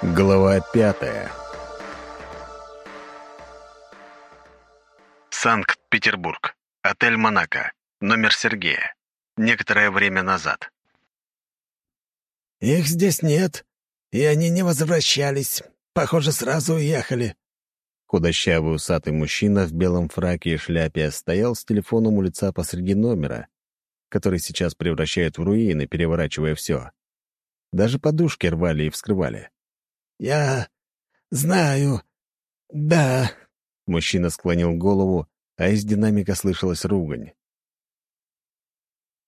Глава пятая Санкт-Петербург. Отель «Монако». Номер Сергея. Некоторое время назад. «Их здесь нет, и они не возвращались. Похоже, сразу уехали». Худощавый усатый мужчина в белом фраке и шляпе стоял с телефоном у лица посреди номера, который сейчас превращают в руины, переворачивая все. Даже подушки рвали и вскрывали. «Я знаю. Да». Мужчина склонил голову, а из динамика слышалась ругань.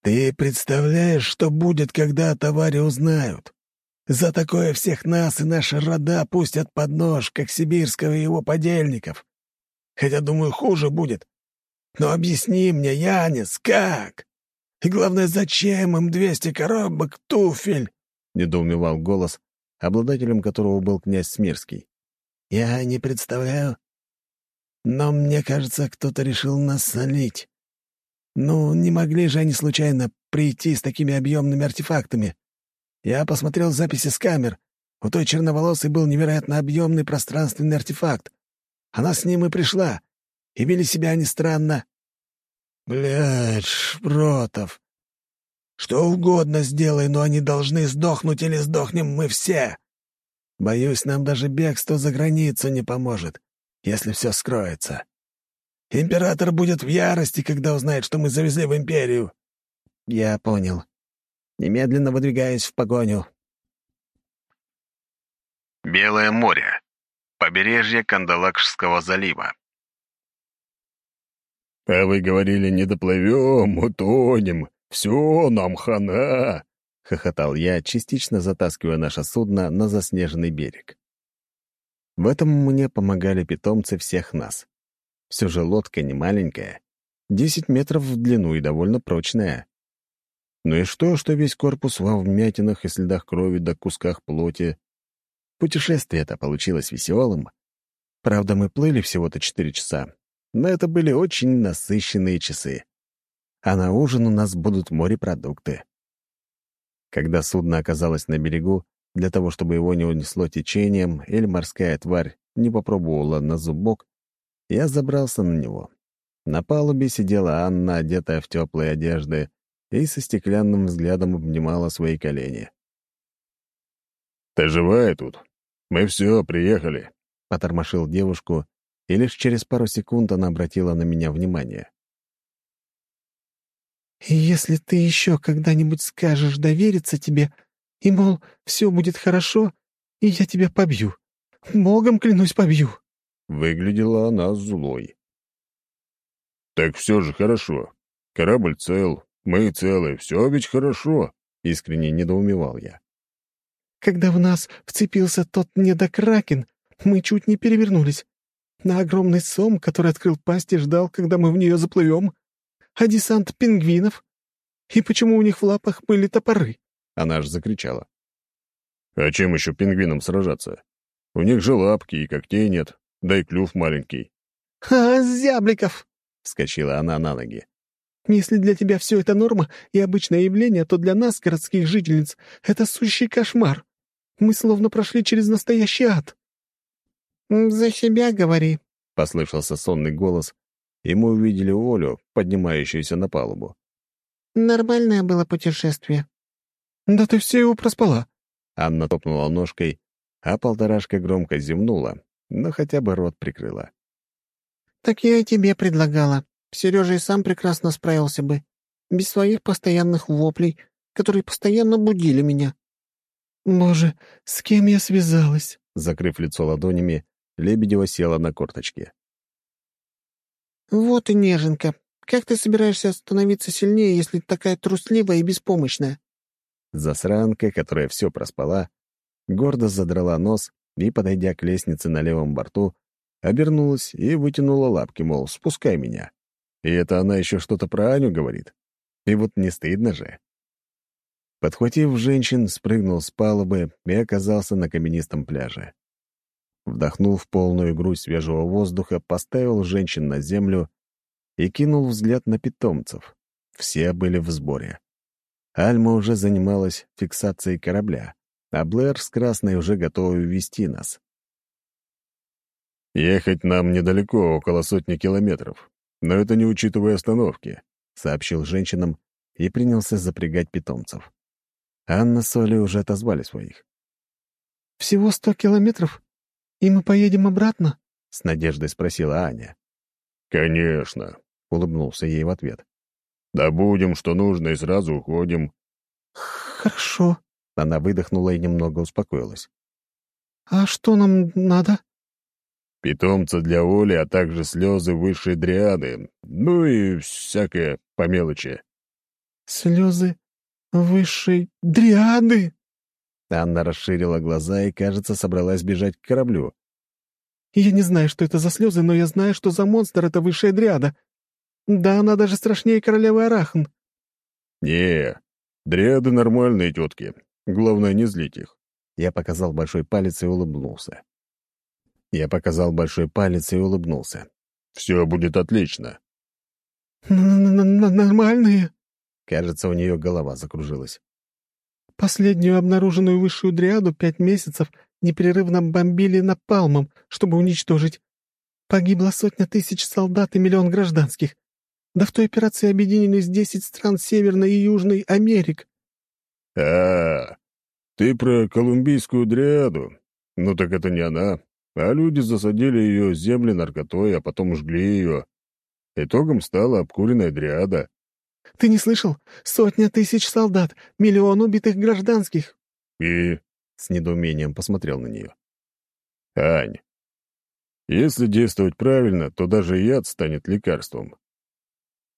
«Ты представляешь, что будет, когда о товаре узнают? За такое всех нас и наши рода пустят под нож, как сибирского и его подельников. Хотя, думаю, хуже будет. Но объясни мне, Янис, как? И главное, зачем им двести коробок туфель?» — недоумевал голос, обладателем которого был князь Смирский. «Я не представляю. Но мне кажется, кто-то решил нас солить. Ну, не могли же они случайно прийти с такими объемными артефактами? Я посмотрел записи с камер. У той черноволосой был невероятно объемный пространственный артефакт. Она с ним и пришла. И вели себя они странно. Блядь, Шпротов, что угодно сделай, но они должны сдохнуть или сдохнем мы все. Боюсь, нам даже бегство за границу не поможет, если все скроется. Император будет в ярости, когда узнает, что мы завезли в империю. Я понял. Немедленно выдвигаюсь в погоню. Белое море. Побережье Кандалакшского залива. «А вы говорили, не доплывем, утонем. «Все, нам хана!» — хохотал я, частично затаскивая наше судно на заснеженный берег. В этом мне помогали питомцы всех нас. Все же лодка не маленькая, 10 метров в длину и довольно прочная. Ну и что, что весь корпус во вмятинах и следах крови да кусках плоти? Путешествие-то получилось веселым. Правда, мы плыли всего-то 4 часа, но это были очень насыщенные часы а на ужин у нас будут морепродукты. Когда судно оказалось на берегу, для того, чтобы его не унесло течением или морская тварь не попробовала на зубок, я забрался на него. На палубе сидела Анна, одетая в теплые одежды, и со стеклянным взглядом обнимала свои колени. «Ты живая тут? Мы все, приехали», — потормошил девушку, и лишь через пару секунд она обратила на меня внимание. И если ты еще когда-нибудь скажешь довериться тебе, и, мол, все будет хорошо, и я тебя побью. Богом клянусь, побью». Выглядела она злой. «Так все же хорошо. Корабль цел, мы целы, все ведь хорошо», — искренне недоумевал я. «Когда в нас вцепился тот недокракен, мы чуть не перевернулись. На огромный сом, который открыл пасть и ждал, когда мы в нее заплывем. А десант пингвинов? И почему у них в лапах были топоры?» Она аж закричала. «А чем еще пингвинам сражаться? У них же лапки и когтей нет, да и клюв маленький». «А, зябликов!» — вскочила она на ноги. «Если для тебя все это норма и обычное явление, то для нас, городских жительниц, это сущий кошмар. Мы словно прошли через настоящий ад». «За себя говори», — послышался сонный голос, и мы увидели Олю, поднимающуюся на палубу. «Нормальное было путешествие». «Да ты все его проспала». Анна топнула ножкой, а полторашка громко зевнула, но хотя бы рот прикрыла. «Так я и тебе предлагала. Сережа и сам прекрасно справился бы. Без своих постоянных воплей, которые постоянно будили меня». «Боже, с кем я связалась?» Закрыв лицо ладонями, Лебедева села на корточки. «Вот и неженка. Как ты собираешься становиться сильнее, если ты такая трусливая и беспомощная?» Засранка, которая все проспала, гордо задрала нос и, подойдя к лестнице на левом борту, обернулась и вытянула лапки, мол, спускай меня. И это она еще что-то про Аню говорит. И вот не стыдно же. Подхватив женщин, спрыгнул с палубы и оказался на каменистом пляже. Вдохнув полную грудь свежего воздуха, поставил женщин на землю и кинул взгляд на питомцев. Все были в сборе. Альма уже занималась фиксацией корабля, а Блэр с Красной уже готовы вести нас. «Ехать нам недалеко, около сотни километров, но это не учитывая остановки», — сообщил женщинам и принялся запрягать питомцев. Анна с Олей уже отозвали своих. «Всего сто километров? И мы поедем обратно?» — с надеждой спросила Аня. «Конечно», — улыбнулся ей в ответ. «Добудем, что нужно, и сразу уходим». «Хорошо», — она выдохнула и немного успокоилась. «А что нам надо?» «Питомца для Оли, а также слезы высшей дриады, ну и всякое по мелочи». «Слезы высшей дриады?» Анна расширила глаза и, кажется, собралась бежать к кораблю. «Я не знаю, что это за слезы, но я знаю, что за монстр — это высшая дриада. Да, она даже страшнее королевы Арахн». «Не, дриады нормальные тетки. Главное, не злить их». Я показал большой палец и улыбнулся. Я показал большой палец и улыбнулся. «Все будет отлично». «Нормальные?» Кажется, у нее голова закружилась. «Последнюю обнаруженную высшую дриаду пять месяцев непрерывно бомбили напалмом, чтобы уничтожить. Погибло сотня тысяч солдат и миллион гражданских. Да в той операции объединились десять стран Северной и Южной Америк. А, ты про колумбийскую дриаду? Ну так это не она. А люди засадили ее земли наркотой, а потом жгли ее. Итогом стала обкуренная дриада. Ты не слышал? Сотня тысяч солдат, миллион убитых гражданских. И? С недоумением посмотрел на нее. Ань, если действовать правильно, то даже яд станет лекарством.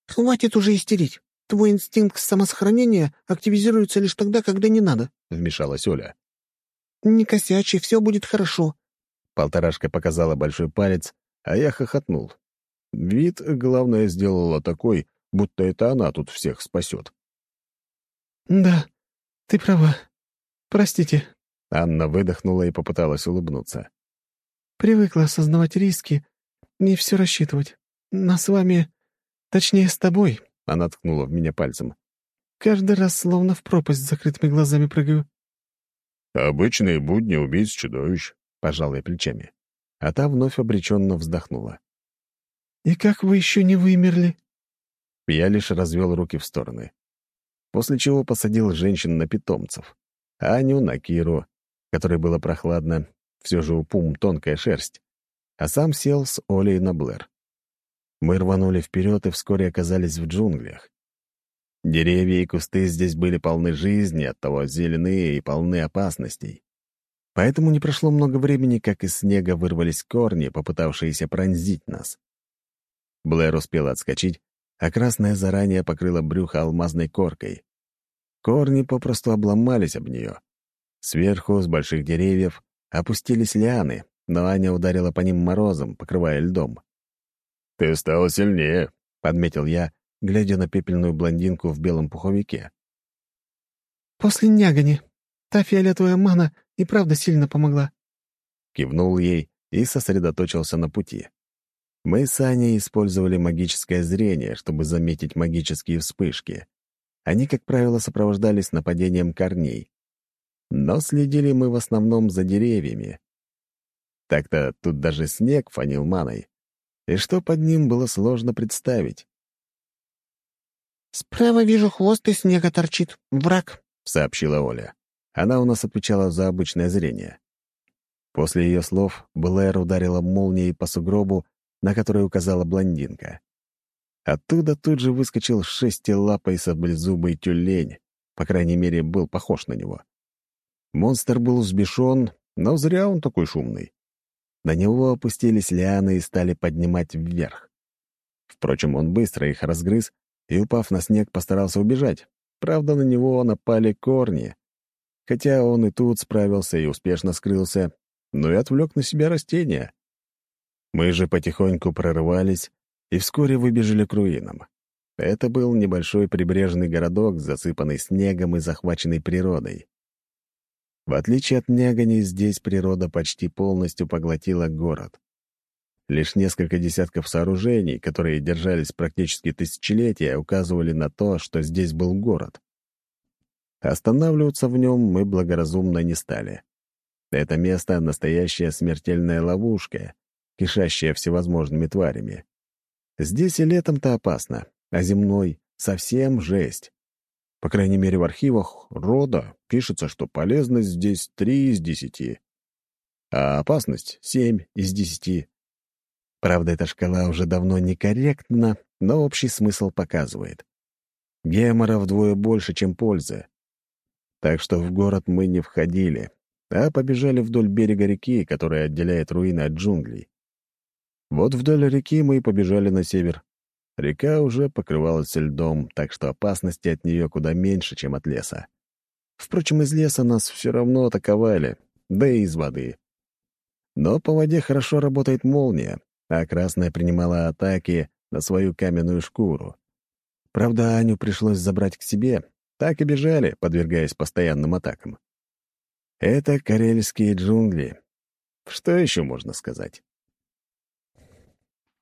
Хватит уже истерить. Твой инстинкт самосохранения активизируется лишь тогда, когда не надо, — вмешалась Оля. Не косячи, все будет хорошо. Полторашка показала большой палец, а я хохотнул. Вид, главное, сделала такой, будто это она тут всех спасет. «Да, ты права. Простите». Анна выдохнула и попыталась улыбнуться. «Привыкла осознавать риски и все рассчитывать. На с вами, точнее, с тобой», — она ткнула в меня пальцем. «Каждый раз словно в пропасть с закрытыми глазами прыгаю». «Обычные будни убийц-чудовищ», — пожал я плечами. А та вновь обреченно вздохнула. «И как вы еще не вымерли?» Я лишь развел руки в стороны. После чего посадил женщин на питомцев. Аню на Киру, которой было прохладно, все же у пум тонкая шерсть, а сам сел с Олей на Блэр. Мы рванули вперед и вскоре оказались в джунглях. Деревья и кусты здесь были полны жизни, оттого зеленые и полны опасностей. Поэтому не прошло много времени, как из снега вырвались корни, попытавшиеся пронзить нас. Блэр успел отскочить, а красная заранее покрыла брюхо алмазной коркой. Корни попросту обломались об нее. Сверху, с больших деревьев, опустились лианы, но Аня ударила по ним морозом, покрывая льдом. «Ты стала сильнее», — подметил я, глядя на пепельную блондинку в белом пуховике. «После нягани. Та фиолетовая мана и правда сильно помогла». Кивнул ей и сосредоточился на пути. Мы с Аней использовали магическое зрение, чтобы заметить магические вспышки. Они, как правило, сопровождались нападением корней. Но следили мы в основном за деревьями. Так-то тут даже снег фанил маной. И что под ним было сложно представить. «Справа вижу хвост и снега торчит. Враг», — сообщила Оля. Она у нас отвечала за обычное зрение. После ее слов Блэр ударила молнией по сугробу, на который указала блондинка. Оттуда тут же выскочил шестилапый саблезубый тюлень, по крайней мере, был похож на него. Монстр был взбешен, но зря он такой шумный. На него опустились лианы и стали поднимать вверх. Впрочем, он быстро их разгрыз и, упав на снег, постарался убежать. Правда, на него напали корни. Хотя он и тут справился и успешно скрылся, но и отвлек на себя растения. Мы же потихоньку прорывались и вскоре выбежали к руинам. Это был небольшой прибрежный городок, засыпанный снегом и захваченный природой. В отличие от Нягани, здесь природа почти полностью поглотила город. Лишь несколько десятков сооружений, которые держались практически тысячелетия, указывали на то, что здесь был город. Останавливаться в нем мы благоразумно не стали. Это место — настоящая смертельная ловушка, кишащая всевозможными тварями. Здесь и летом-то опасно, а земной — совсем жесть. По крайней мере, в архивах рода пишется, что полезность здесь три из десяти, а опасность — семь из десяти. Правда, эта шкала уже давно некорректна, но общий смысл показывает. Гемора вдвое больше, чем пользы. Так что в город мы не входили, а побежали вдоль берега реки, которая отделяет руины от джунглей. Вот вдоль реки мы и побежали на север. Река уже покрывалась льдом, так что опасности от нее куда меньше, чем от леса. Впрочем, из леса нас все равно атаковали, да и из воды. Но по воде хорошо работает молния, а Красная принимала атаки на свою каменную шкуру. Правда, Аню пришлось забрать к себе, так и бежали, подвергаясь постоянным атакам. Это карельские джунгли. Что еще можно сказать?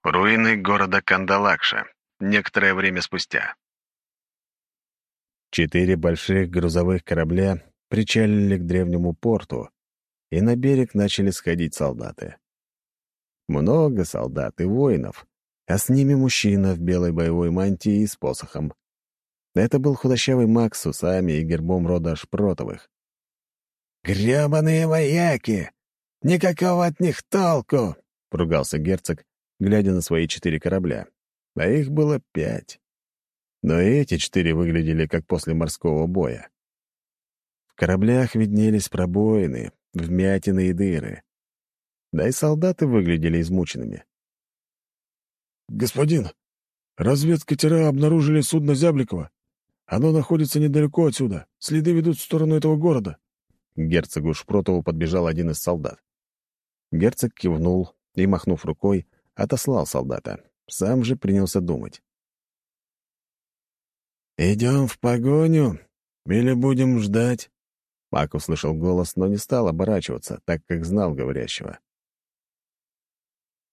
Руины города Кандалакша. Некоторое время спустя. Четыре больших грузовых корабля причалили к древнему порту, и на берег начали сходить солдаты. Много солдат и воинов, а с ними мужчина в белой боевой мантии и с посохом. Это был худощавый маг с усами и гербом рода Шпротовых. «Гребаные вояки! Никакого от них толку!» — поругался герцог, глядя на свои четыре корабля. А их было пять. Но эти четыре выглядели как после морского боя. В кораблях виднелись пробоины, вмятины и дыры. Да и солдаты выглядели измученными. «Господин, разведкатера обнаружили судно Зябликова. Оно находится недалеко отсюда. Следы ведут в сторону этого города». К герцогу Шпротову подбежал один из солдат. Герцог кивнул и, махнув рукой, отослал солдата. Сам же принялся думать. «Идем в погоню или будем ждать?» Мак услышал голос, но не стал оборачиваться, так как знал говорящего.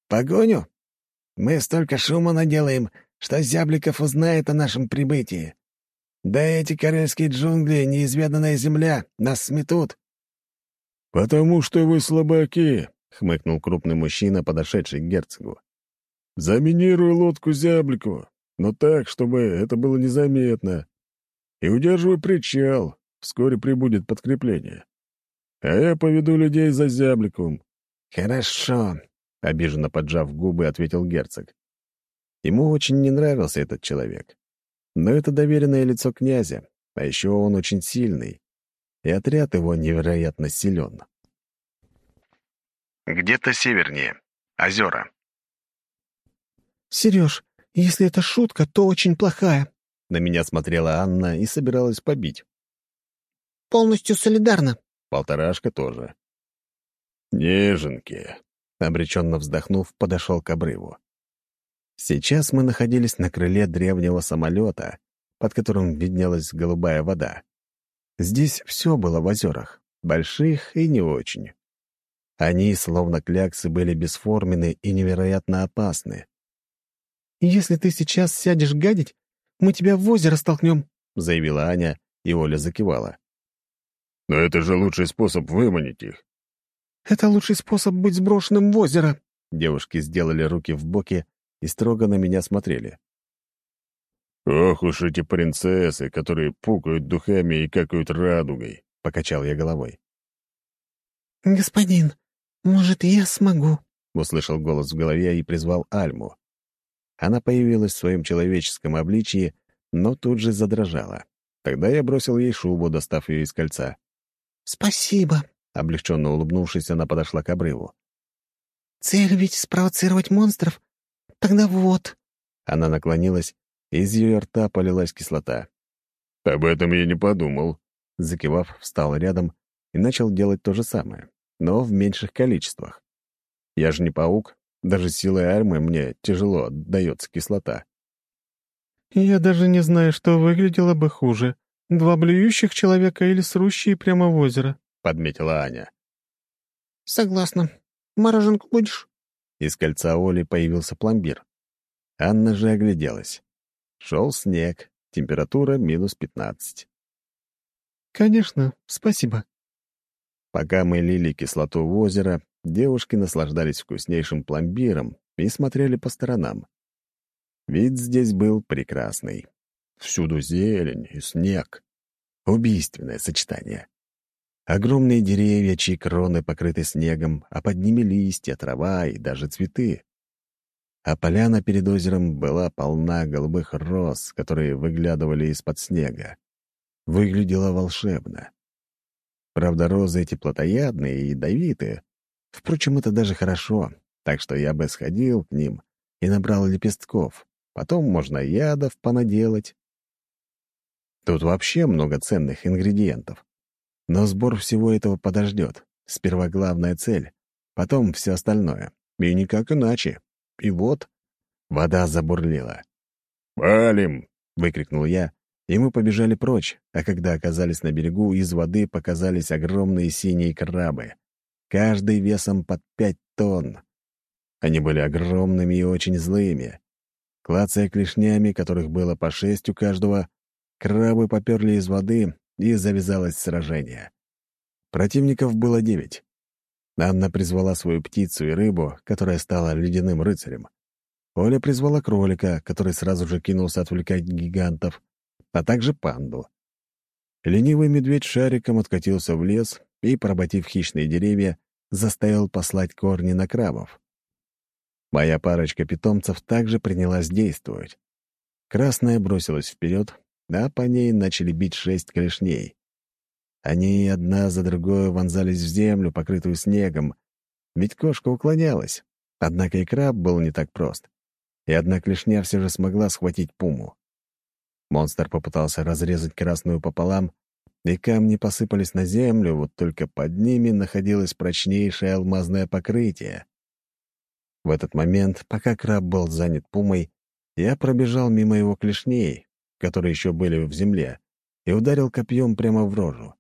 «Погоню? Мы столько шума наделаем, что Зябликов узнает о нашем прибытии. Да эти карельские джунгли, неизведанная земля, нас сметут». «Потому что вы слабаки», — хмыкнул крупный мужчина, подошедший к герцогу. «Заминируй лодку Зяблику, но так, чтобы это было незаметно. И удерживай причал, вскоре прибудет подкрепление. А я поведу людей за Зябликом». «Хорошо», — обиженно поджав губы, ответил герцог. Ему очень не нравился этот человек. Но это доверенное лицо князя, а еще он очень сильный, и отряд его невероятно силен. Где-то севернее. Озера. «Сереж, если это шутка, то очень плохая». На меня смотрела Анна и собиралась побить. «Полностью солидарна». Полторашка тоже. «Неженки», Обреченно вздохнув, подошел к обрыву. Сейчас мы находились на крыле древнего самолета, под которым виднелась голубая вода. Здесь все было в озерах, больших и не очень. Они, словно кляксы, были бесформенны и невероятно опасны. «Если ты сейчас сядешь гадить, мы тебя в озеро столкнем», — заявила Аня, и Оля закивала. «Но это же лучший способ выманить их. «Это лучший способ быть сброшенным в озеро!» Девушки сделали руки в боки и строго на меня смотрели. «Ох уж эти принцессы, которые пукают духами и какают радугой!» — покачал я головой. «Господин, может, я смогу?» — услышал голос в голове и призвал Альму. Она появилась в своем человеческом обличии, но тут же задрожала. Тогда я бросил ей шубу, достав ее из кольца. «Спасибо», Облегченно улыбнувшись, она подошла к обрыву. «Цель ведь спровоцировать монстров? Тогда вот...» Она наклонилась, и из ее рта полилась кислота. «Об этом я не подумал». Закивав, встал рядом и начал делать то же самое, но в меньших количествах. Я же не паук, даже силой армы мне тяжело дается кислота. «Я даже не знаю, что выглядело бы хуже. Два блюющих человека или срущие прямо в озеро», подметила Аня. «Согласна. Мороженку будешь?» Из кольца Оли появился пломбир. Анна же огляделась. Шел снег, температура минус пятнадцать. «Конечно, спасибо». Пока мы лили кислоту в озеро, девушки наслаждались вкуснейшим пломбиром и смотрели по сторонам. Вид здесь был прекрасный. Всюду зелень и снег. Убийственное сочетание. Огромные деревья, чьи кроны покрыты снегом, а под ними листья, трава и даже цветы. А поляна перед озером была полна голубых роз, которые выглядывали из-под снега. Выглядело волшебно. Правда, розы эти плотоядные и ядовитые. Впрочем, это даже хорошо, так что я бы сходил к ним и набрал лепестков. Потом можно ядов понаделать. Тут вообще много ценных ингредиентов. Но сбор всего этого подождет. Сперва главная цель, потом все остальное. И никак иначе. И вот вода забурлила. «Валим!» — выкрикнул я, и мы побежали прочь, а когда оказались на берегу, из воды показались огромные синие крабы, каждый весом под пять тонн. Они были огромными и очень злыми. Клацая клешнями, которых было по шесть у каждого, крабы поперли из воды, и завязалось сражение. Противников было девять. Анна призвала свою птицу и рыбу, которая стала ледяным рыцарем. Оля призвала кролика, который сразу же кинулся отвлекать гигантов, а также панду. Ленивый медведь шариком откатился в лес и, поработив хищные деревья, заставил послать корни на крабов. Моя парочка питомцев также принялась действовать. Красная бросилась вперед, а по ней начали бить шесть клешней. Они одна за другой вонзались в землю, покрытую снегом, ведь кошка уклонялась. Однако и краб был не так прост. И одна клешня все же смогла схватить пуму. Монстр попытался разрезать красную пополам, и камни посыпались на землю, вот только под ними находилось прочнейшее алмазное покрытие. В этот момент, пока краб был занят пумой, я пробежал мимо его клешней, которые еще были в земле, и ударил копьем прямо в рожу.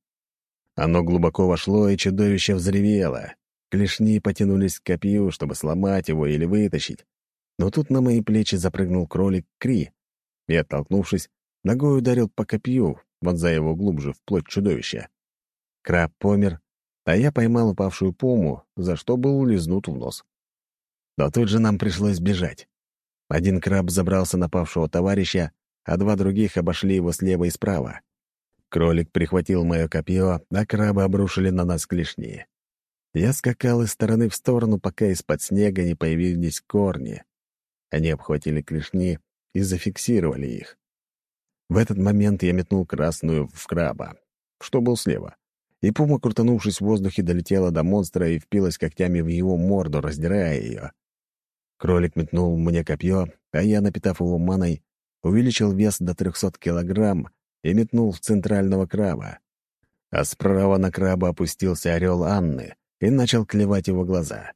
Оно глубоко вошло, и чудовище взревело. Клешни потянулись к копью, чтобы сломать его или вытащить. Но тут на мои плечи запрыгнул кролик Кри, и, оттолкнувшись, Ногой ударил по копью, вонзая его глубже в плоть чудовища. Краб помер, а я поймал упавшую пому, за что был улизнут в нос. Но тут же нам пришлось бежать. Один краб забрался на павшего товарища, а два других обошли его слева и справа. Кролик прихватил мое копье, а крабы обрушили на нас клешни. Я скакал из стороны в сторону, пока из-под снега не появились корни. Они обхватили клешни и зафиксировали их. В этот момент я метнул красную в краба, что был слева. И пума, крутанувшись в воздухе, долетела до монстра и впилась когтями в его морду, раздирая ее. Кролик метнул мне копье, а я, напитав его маной, увеличил вес до 300 килограмм и метнул в центрального краба. А справа на краба опустился орел Анны и начал клевать его глаза.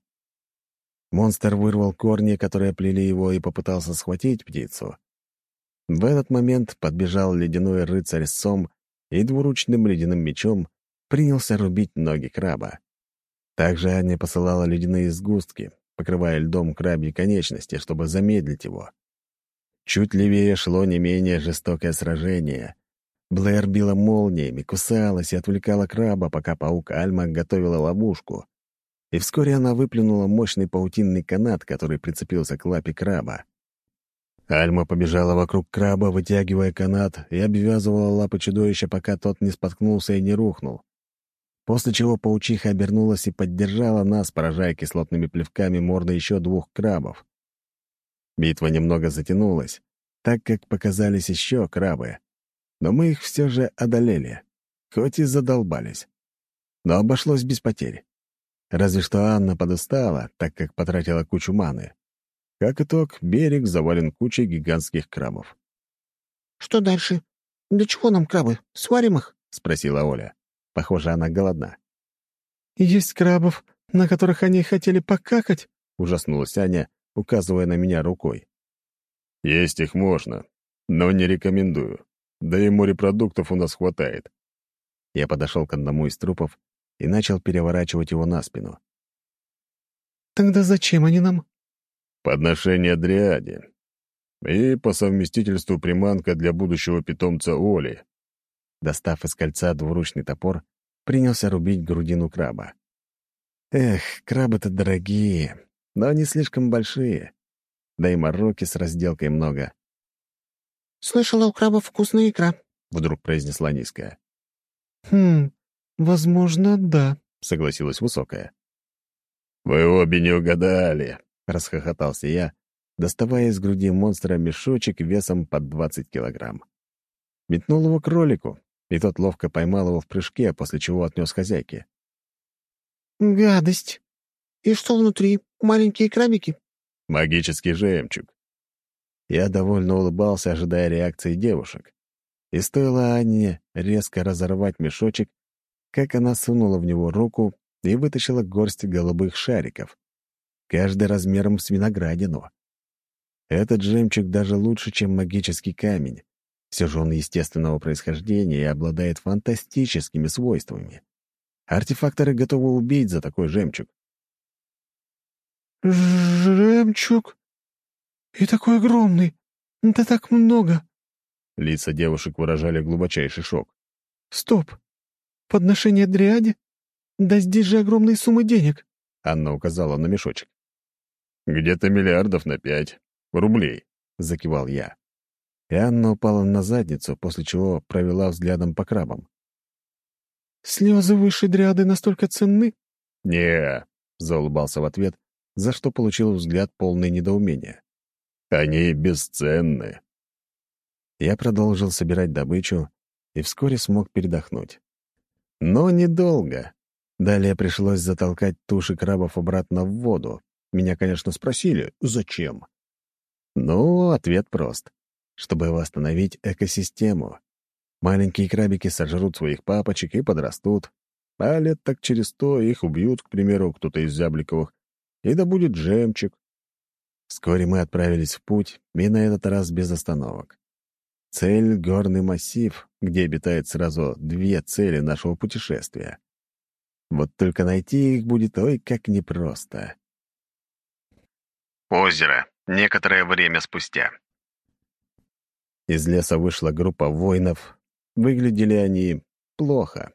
Монстр вырвал корни, которые плели его, и попытался схватить птицу. В этот момент подбежал ледяной рыцарь Сом и двуручным ледяным мечом принялся рубить ноги краба. Также Аня посылала ледяные сгустки, покрывая льдом крабьи конечности, чтобы замедлить его. Чуть левее шло не менее жестокое сражение. Блэр била молниями, кусалась и отвлекала краба, пока паук Альма готовила ловушку. И вскоре она выплюнула мощный паутинный канат, который прицепился к лапе краба. Альма побежала вокруг краба, вытягивая канат, и обвязывала лапы чудовища, пока тот не споткнулся и не рухнул. После чего паучиха обернулась и поддержала нас, поражая кислотными плевками морды еще двух крабов. Битва немного затянулась, так как показались еще крабы. Но мы их все же одолели, хоть и задолбались. Но обошлось без потерь. Разве что Анна подустала, так как потратила кучу маны. Как итог, берег завален кучей гигантских крабов. «Что дальше? Для чего нам крабы? Сварим их?» — спросила Оля. Похоже, она голодна. «Есть крабов, на которых они хотели покакать?» — ужаснулась Аня, указывая на меня рукой. «Есть их можно, но не рекомендую. Да и морепродуктов у нас хватает». Я подошел к одному из трупов и начал переворачивать его на спину. «Тогда зачем они нам?» Подношение Дриаде и по совместительству приманка для будущего питомца Оли. Достав из кольца двуручный топор, принялся рубить грудину краба. Эх, крабы-то дорогие, но они слишком большие. Да и мороки с разделкой много. «Слышала, у крабов вкусная икра», — вдруг произнесла низкая. «Хм, возможно, да», — согласилась высокая. «Вы обе не угадали», — расхохотался я, доставая из груди монстра мешочек весом под 20 килограмм. Метнул его к кролику, и тот ловко поймал его в прыжке, после чего отнес хозяйке. «Гадость! И что внутри? Маленькие крабики?» «Магический жемчуг». Я довольно улыбался, ожидая реакции девушек. И стоило Анне резко разорвать мешочек, как она сунула в него руку и вытащила горсть голубых шариков, каждый размером с виноградину. Этот жемчуг даже лучше, чем магический камень. Все же он естественного происхождения и обладает фантастическими свойствами. Артефакторы готовы убить за такой жемчуг. «Жемчуг? И такой огромный! Да так много!» Лица девушек выражали глубочайший шок. «Стоп! Подношение Дриаде? Да здесь же огромные суммы денег!» Анна указала на мешочек. «Где-то миллиардов на пять. Рублей», — закивал я. И Анна упала на задницу, после чего провела взглядом по крабам. «Слезы высшей дриады настолько ценны?» «Не», — заулыбался в ответ, за что получил взгляд полный недоумения. «Они бесценны». Я продолжил собирать добычу и вскоре смог передохнуть. Но недолго. Далее пришлось затолкать туши крабов обратно в воду. Меня, конечно, спросили, зачем? Ну, ответ прост. Чтобы восстановить экосистему. Маленькие крабики сожрут своих папочек и подрастут, а лет так через сто их убьют, к примеру, кто-то из Зябликовых, и да будет жемчуг. Вскоре мы отправились в путь, и на этот раз без остановок. Цель — горный массив, где обитает сразу две цели нашего путешествия. Вот только найти их будет ой как непросто. Озеро. Некоторое время спустя. Из леса вышла группа воинов, Выглядели они плохо.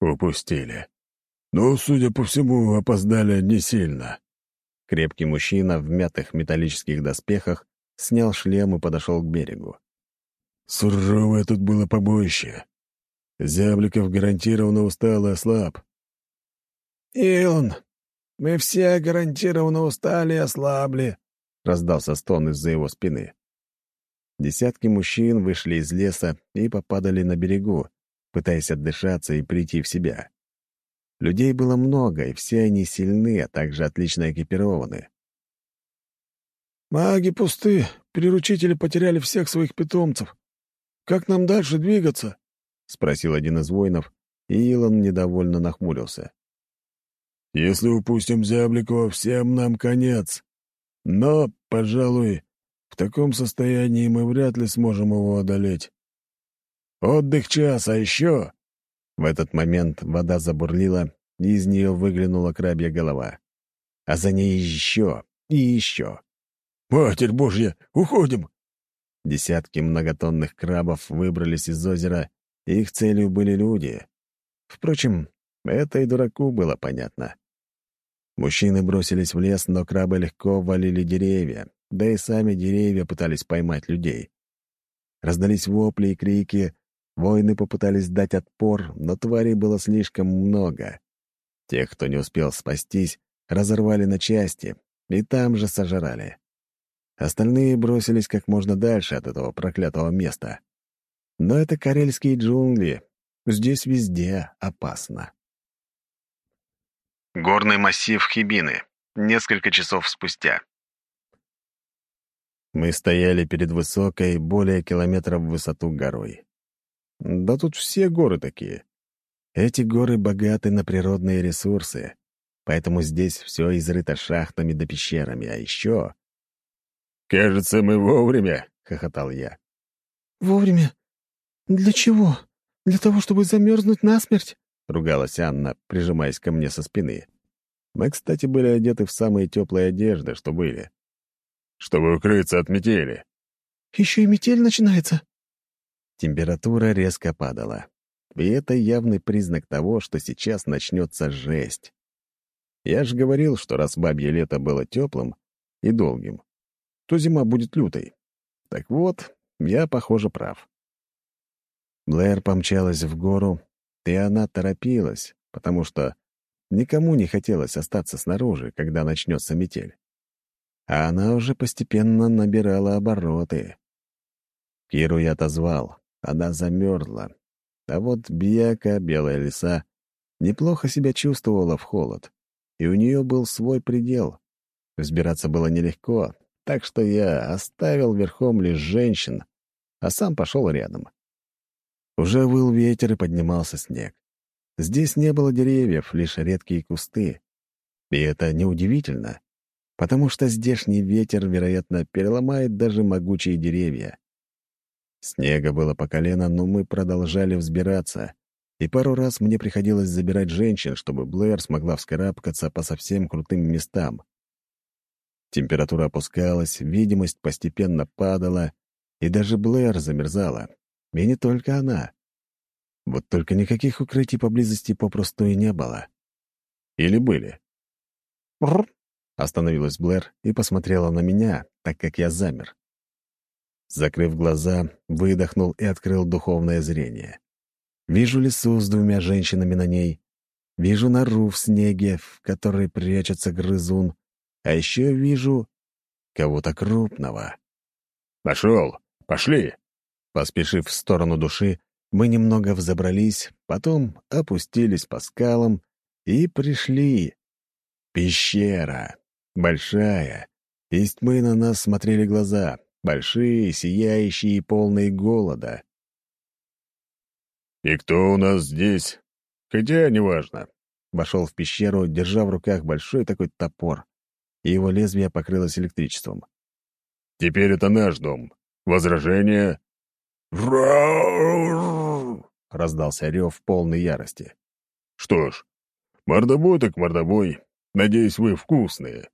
«Упустили. Но, судя по всему, опоздали не сильно». Крепкий мужчина в мятых металлических доспехах снял шлем и подошел к берегу. «Суровое тут было побоище. Зябликов гарантированно устал и ослаб». «Илон, мы все гарантированно устали и ослабли», — раздался стон из-за его спины. Десятки мужчин вышли из леса и попадали на берегу, пытаясь отдышаться и прийти в себя. Людей было много, и все они сильны, а также отлично экипированы. «Маги пусты, приручители потеряли всех своих питомцев. Как нам дальше двигаться?» — спросил один из воинов, и Илон недовольно нахмурился. «Если упустим Зябликова, всем нам конец. Но, пожалуй, в таком состоянии мы вряд ли сможем его одолеть. Отдых час, а еще...» В этот момент вода забурлила, и из нее выглянула крабья голова. А за ней еще и еще. «Матерь Божья, уходим!» Десятки многотонных крабов выбрались из озера, и их целью были люди. Впрочем, это и дураку было понятно. Мужчины бросились в лес, но крабы легко валили деревья, да и сами деревья пытались поймать людей. Раздались вопли и крики, воины попытались дать отпор, но тварей было слишком много. Тех, кто не успел спастись, разорвали на части и там же сожрали. Остальные бросились как можно дальше от этого проклятого места. Но это карельские джунгли. Здесь везде опасно. Горный массив Хибины. Несколько часов спустя. Мы стояли перед высокой, более километра в высоту горой. Да тут все горы такие. Эти горы богаты на природные ресурсы, поэтому здесь все изрыто шахтами да пещерами, а еще... «Кажется, мы вовремя!» — хохотал я. «Вовремя? Для чего? Для того, чтобы замерзнуть насмерть?» — ругалась Анна, прижимаясь ко мне со спины. Мы, кстати, были одеты в самые теплые одежды, что были чтобы укрыться от метели. «Еще и метель начинается?» Температура резко падала. И это явный признак того, что сейчас начнется жесть. Я же говорил, что раз бабье лето было теплым и долгим, то зима будет лютой. Так вот, я, похоже, прав. Блэр помчалась в гору, и она торопилась, потому что никому не хотелось остаться снаружи, когда начнется метель. А она уже постепенно набирала обороты. Киру я отозвал, она замерзла. А вот Бьяка, белая лиса, неплохо себя чувствовала в холод, и у нее был свой предел. Взбираться было нелегко, так что я оставил верхом лишь женщин, а сам пошел рядом. Уже выл ветер и поднимался снег. Здесь не было деревьев, лишь редкие кусты. И это неудивительно, потому что здешний ветер, вероятно, переломает даже могучие деревья. Снега было по колено, но мы продолжали взбираться, и пару раз мне приходилось забирать женщин, чтобы Блэр смогла вскарабкаться по совсем крутым местам. Температура опускалась, видимость постепенно падала, и даже Блэр замерзала. И не только она. Вот только никаких укрытий поблизости попросту и не было. Или были? «Бррр!» — остановилась Блэр и посмотрела на меня, так как я замер. Закрыв глаза, выдохнул и открыл духовное зрение. Вижу лесу с двумя женщинами на ней. Вижу нору в снеге, в которой прячется грызун. А еще вижу кого-то крупного. «Пошел! Пошли!» Поспешив в сторону души, мы немного взобрались, потом опустились по скалам и пришли. Пещера. Большая. Из тьмы на нас смотрели глаза. Большие, сияющие и полные голода. «И кто у нас здесь? Хотя неважно». Вошел в пещеру, держа в руках большой такой топор, и его лезвие покрылось электричеством. «Теперь это наш дом. Возражения?» Раздался рев полной ярости. «Что ж, мордобой так мордобой. Надеюсь, вы вкусные».